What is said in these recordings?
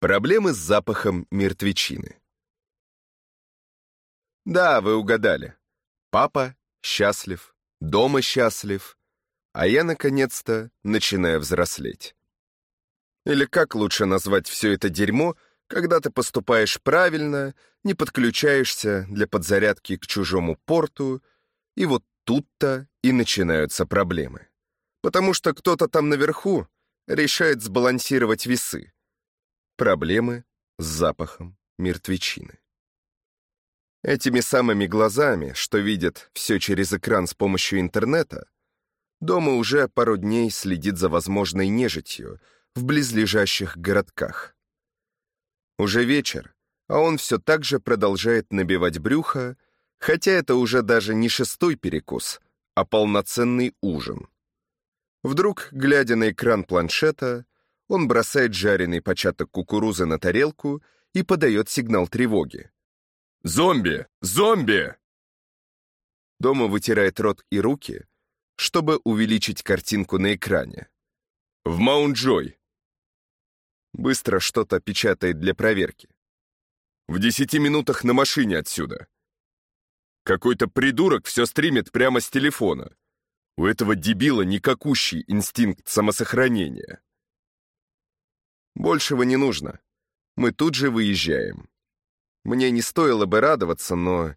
Проблемы с запахом мертвечины. Да, вы угадали. Папа счастлив, дома счастлив, а я, наконец-то, начинаю взрослеть. Или как лучше назвать все это дерьмо, когда ты поступаешь правильно, не подключаешься для подзарядки к чужому порту, и вот тут-то и начинаются проблемы. Потому что кто-то там наверху решает сбалансировать весы. Проблемы с запахом мертвечины. Этими самыми глазами, что видят все через экран с помощью интернета, дома уже пару дней следит за возможной нежитью в близлежащих городках. Уже вечер, а он все так же продолжает набивать брюхо, хотя это уже даже не шестой перекус, а полноценный ужин. Вдруг, глядя на экран планшета, он бросает жареный початок кукурузы на тарелку и подает сигнал тревоги. «Зомби! Зомби!» Дома вытирает рот и руки, чтобы увеличить картинку на экране. «В Маунт-Джой!» Быстро что-то печатает для проверки. «В десяти минутах на машине отсюда!» Какой-то придурок все стримит прямо с телефона. У этого дебила никакущий инстинкт самосохранения. Большего не нужно. Мы тут же выезжаем. Мне не стоило бы радоваться, но...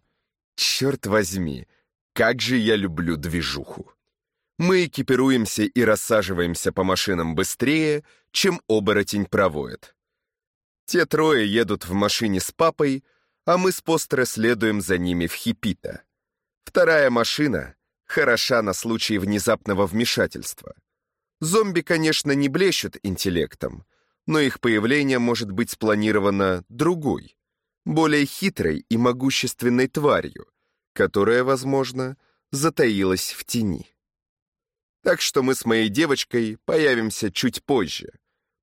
Черт возьми, как же я люблю движуху. Мы экипируемся и рассаживаемся по машинам быстрее, чем оборотень проводит. Те трое едут в машине с папой, а мы с Постера следуем за ними в Хипита. Вторая машина хороша на случай внезапного вмешательства. Зомби, конечно, не блещут интеллектом, но их появление может быть спланировано другой, более хитрой и могущественной тварью, которая, возможно, затаилась в тени. Так что мы с моей девочкой появимся чуть позже.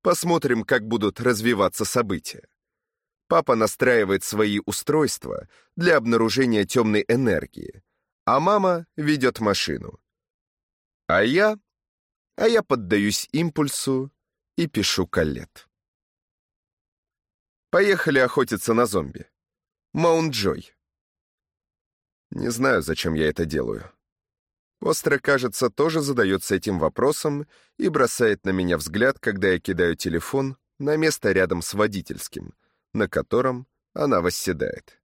Посмотрим, как будут развиваться события. Папа настраивает свои устройства для обнаружения темной энергии, а мама ведет машину. А я... А я поддаюсь импульсу и пишу Каллет. Поехали охотиться на зомби. Маунт-Джой. Не знаю, зачем я это делаю. Остро, кажется, тоже задается этим вопросом и бросает на меня взгляд, когда я кидаю телефон на место рядом с водительским, на котором она восседает.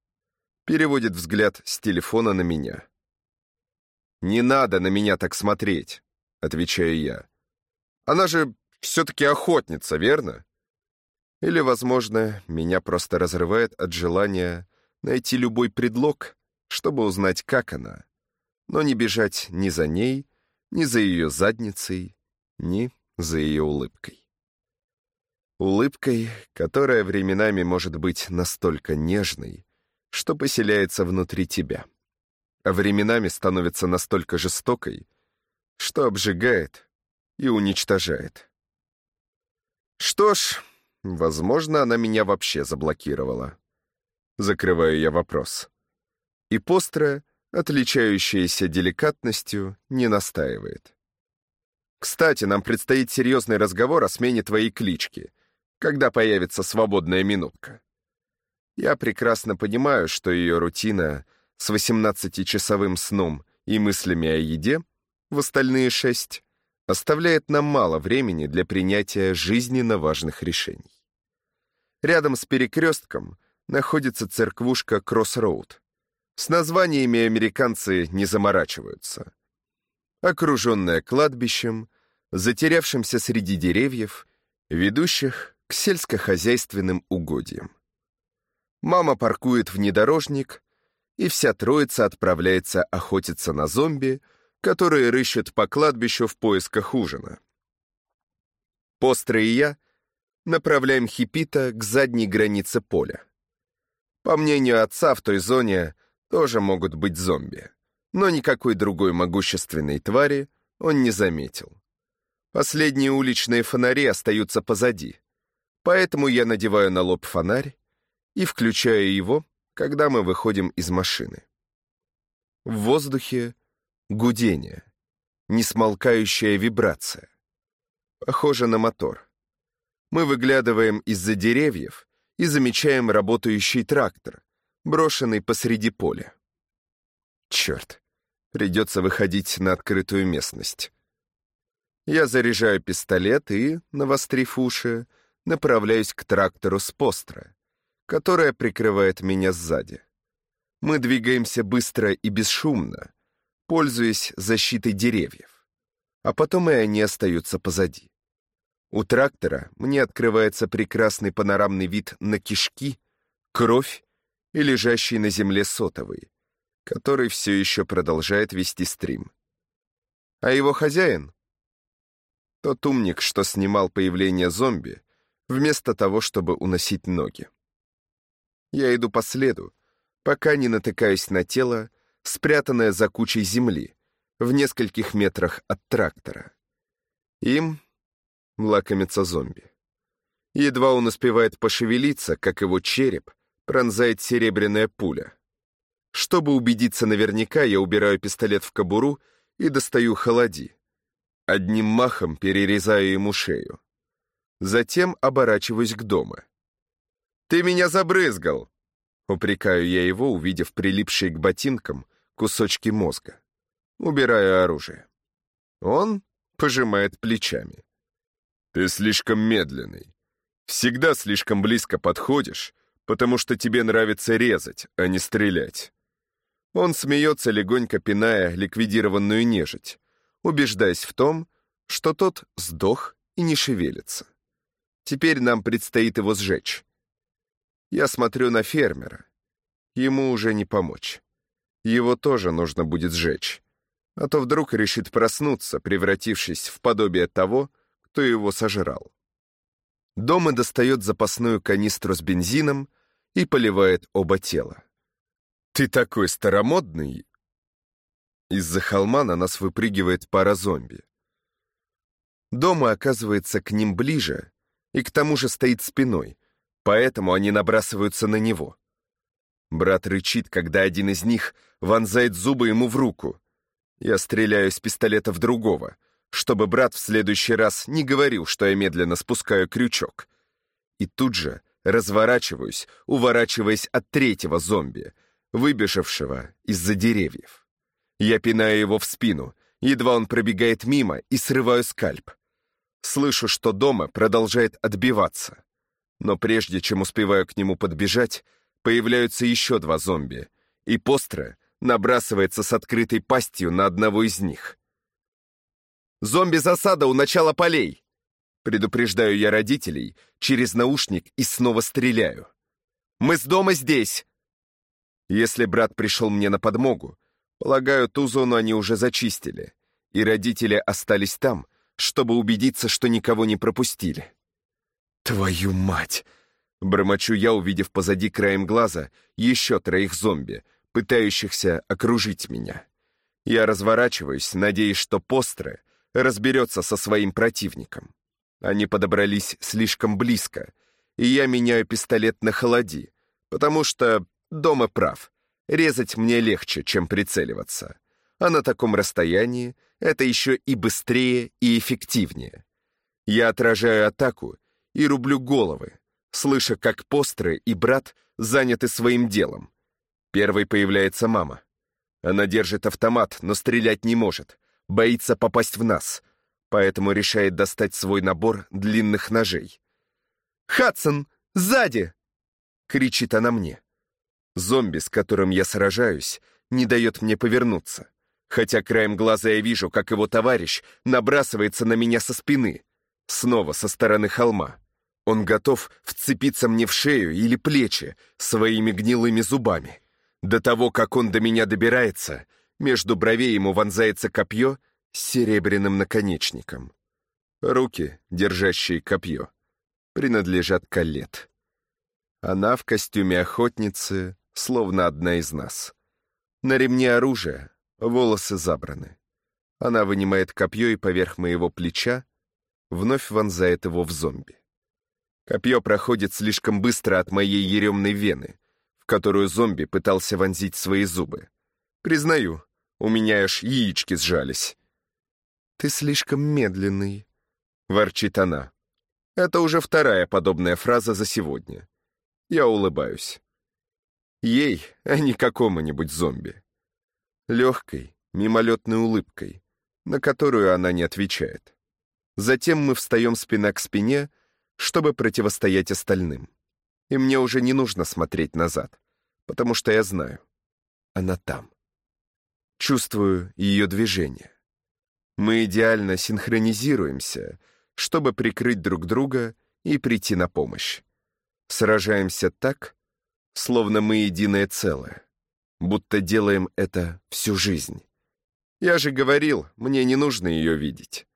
Переводит взгляд с телефона на меня. «Не надо на меня так смотреть», — отвечаю я. «Она же все-таки охотница, верно? Или, возможно, меня просто разрывает от желания найти любой предлог, чтобы узнать, как она, но не бежать ни за ней, ни за ее задницей, ни за ее улыбкой. Улыбкой, которая временами может быть настолько нежной, что поселяется внутри тебя, а временами становится настолько жестокой, что обжигает и уничтожает. Что ж, возможно, она меня вообще заблокировала. Закрываю я вопрос. И постра, отличающаяся деликатностью, не настаивает. Кстати, нам предстоит серьезный разговор о смене твоей клички, когда появится свободная минутка. Я прекрасно понимаю, что ее рутина с 18-часовым сном и мыслями о еде в остальные шесть оставляет нам мало времени для принятия жизненно важных решений. Рядом с перекрестком находится церквушка Кроссроуд. С названиями американцы не заморачиваются. Окруженная кладбищем, затерявшимся среди деревьев, ведущих к сельскохозяйственным угодьям. Мама паркует внедорожник, и вся троица отправляется охотиться на зомби — которые рыщут по кладбищу в поисках ужина. Постро и я направляем Хипита к задней границе поля. По мнению отца, в той зоне тоже могут быть зомби, но никакой другой могущественной твари он не заметил. Последние уличные фонари остаются позади, поэтому я надеваю на лоб фонарь и включаю его, когда мы выходим из машины. В воздухе Гудение. Несмолкающая вибрация. Похоже на мотор. Мы выглядываем из-за деревьев и замечаем работающий трактор, брошенный посреди поля. Черт, придется выходить на открытую местность. Я заряжаю пистолет и, навострив уши, направляюсь к трактору с постра, которая прикрывает меня сзади. Мы двигаемся быстро и бесшумно, пользуясь защитой деревьев, а потом и они остаются позади. У трактора мне открывается прекрасный панорамный вид на кишки, кровь и лежащий на земле сотовый, который все еще продолжает вести стрим. А его хозяин тот умник, что снимал появление зомби, вместо того, чтобы уносить ноги. Я иду по следу, пока не натыкаюсь на тело, спрятанное за кучей земли, в нескольких метрах от трактора. Им лакомится зомби. Едва он успевает пошевелиться, как его череп пронзает серебряная пуля. Чтобы убедиться наверняка, я убираю пистолет в кобуру и достаю холоди. Одним махом перерезаю ему шею. Затем оборачиваюсь к дому. «Ты меня забрызгал!» Упрекаю я его, увидев прилипшие к ботинкам кусочки мозга. Убираю оружие. Он пожимает плечами. «Ты слишком медленный. Всегда слишком близко подходишь, потому что тебе нравится резать, а не стрелять». Он смеется, легонько пиная ликвидированную нежить, убеждаясь в том, что тот сдох и не шевелится. Теперь нам предстоит его сжечь. Я смотрю на фермера. Ему уже не помочь. Его тоже нужно будет сжечь. А то вдруг решит проснуться, превратившись в подобие того, кто его сожрал. Дома достает запасную канистру с бензином и поливает оба тела. «Ты такой старомодный, из-за холма на нас выпрыгивает пара зомби. Дома оказывается к ним ближе и к тому же стоит спиной, поэтому они набрасываются на него. Брат рычит, когда один из них вонзает зубы ему в руку. Я стреляю из пистолета в другого, чтобы брат в следующий раз не говорил, что я медленно спускаю крючок. И тут же разворачиваюсь, уворачиваясь от третьего зомби, выбежавшего из-за деревьев. Я пинаю его в спину, едва он пробегает мимо, и срываю скальп. Слышу, что дома продолжает отбиваться. Но прежде чем успеваю к нему подбежать, появляются еще два зомби, и Постра набрасывается с открытой пастью на одного из них. «Зомби-засада у начала полей!» Предупреждаю я родителей через наушник и снова стреляю. «Мы с дома здесь!» Если брат пришел мне на подмогу, Полагаю, ту зону они уже зачистили, и родители остались там, чтобы убедиться, что никого не пропустили. «Твою мать!» — бормочу я, увидев позади краем глаза еще троих зомби, пытающихся окружить меня. Я разворачиваюсь, надеясь, что Постре разберется со своим противником. Они подобрались слишком близко, и я меняю пистолет на холоди, потому что дома прав. Резать мне легче, чем прицеливаться. А на таком расстоянии это еще и быстрее и эффективнее. Я отражаю атаку и рублю головы, слыша, как Постры и брат заняты своим делом. Первой появляется мама. Она держит автомат, но стрелять не может, боится попасть в нас, поэтому решает достать свой набор длинных ножей. «Хадсон, сзади!» — кричит она мне. Зомби, с которым я сражаюсь, не дает мне повернуться. Хотя краем глаза я вижу, как его товарищ набрасывается на меня со спины. Снова со стороны холма. Он готов вцепиться мне в шею или плечи своими гнилыми зубами. До того, как он до меня добирается, между бровей ему вонзается копье с серебряным наконечником. Руки, держащие копье, принадлежат Калет. Она в костюме охотницы, словно одна из нас. На ремне оружие, волосы забраны. Она вынимает копье и поверх моего плеча вновь вонзает его в зомби. Копье проходит слишком быстро от моей еремной вены, в которую зомби пытался вонзить свои зубы. Признаю, у меня аж яички сжались. «Ты слишком медленный», — ворчит она. Это уже вторая подобная фраза за сегодня. Я улыбаюсь. Ей, а не какому-нибудь зомби. Легкой, мимолетной улыбкой, на которую она не отвечает. Затем мы встаем спина к спине, чтобы противостоять остальным. И мне уже не нужно смотреть назад, потому что я знаю. Она там. Чувствую ее движение. Мы идеально синхронизируемся, чтобы прикрыть друг друга и прийти на помощь. Сражаемся так, словно мы единое целое, будто делаем это всю жизнь. Я же говорил, мне не нужно ее видеть.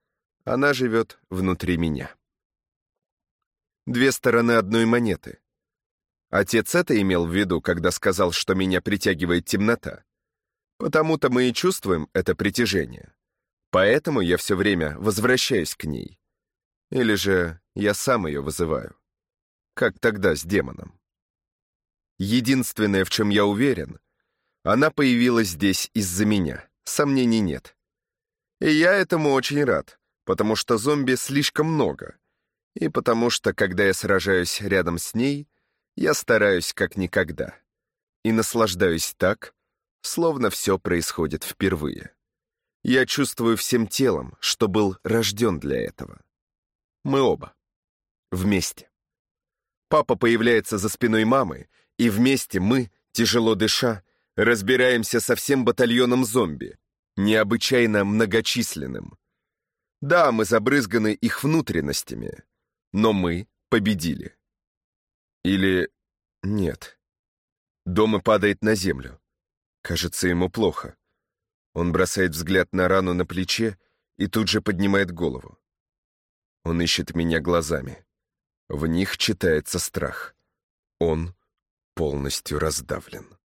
Она живет внутри меня. Две стороны одной монеты. Отец это имел в виду, когда сказал, что меня притягивает темнота. Потому-то мы и чувствуем это притяжение. Поэтому я все время возвращаюсь к ней. Или же я сам ее вызываю. Как тогда с демоном. Единственное, в чем я уверен, она появилась здесь из-за меня, сомнений нет. И я этому очень рад, потому что зомби слишком много, и потому что, когда я сражаюсь рядом с ней, я стараюсь как никогда. И наслаждаюсь так, словно все происходит впервые. Я чувствую всем телом, что был рожден для этого. Мы оба. Вместе. Папа появляется за спиной мамы, и вместе мы, тяжело дыша, разбираемся со всем батальоном зомби, необычайно многочисленным. Да, мы забрызганы их внутренностями, но мы победили. Или нет. Дома падает на землю. Кажется, ему плохо. Он бросает взгляд на рану на плече и тут же поднимает голову. Он ищет меня глазами. В них читается страх. Он полностью раздавлен.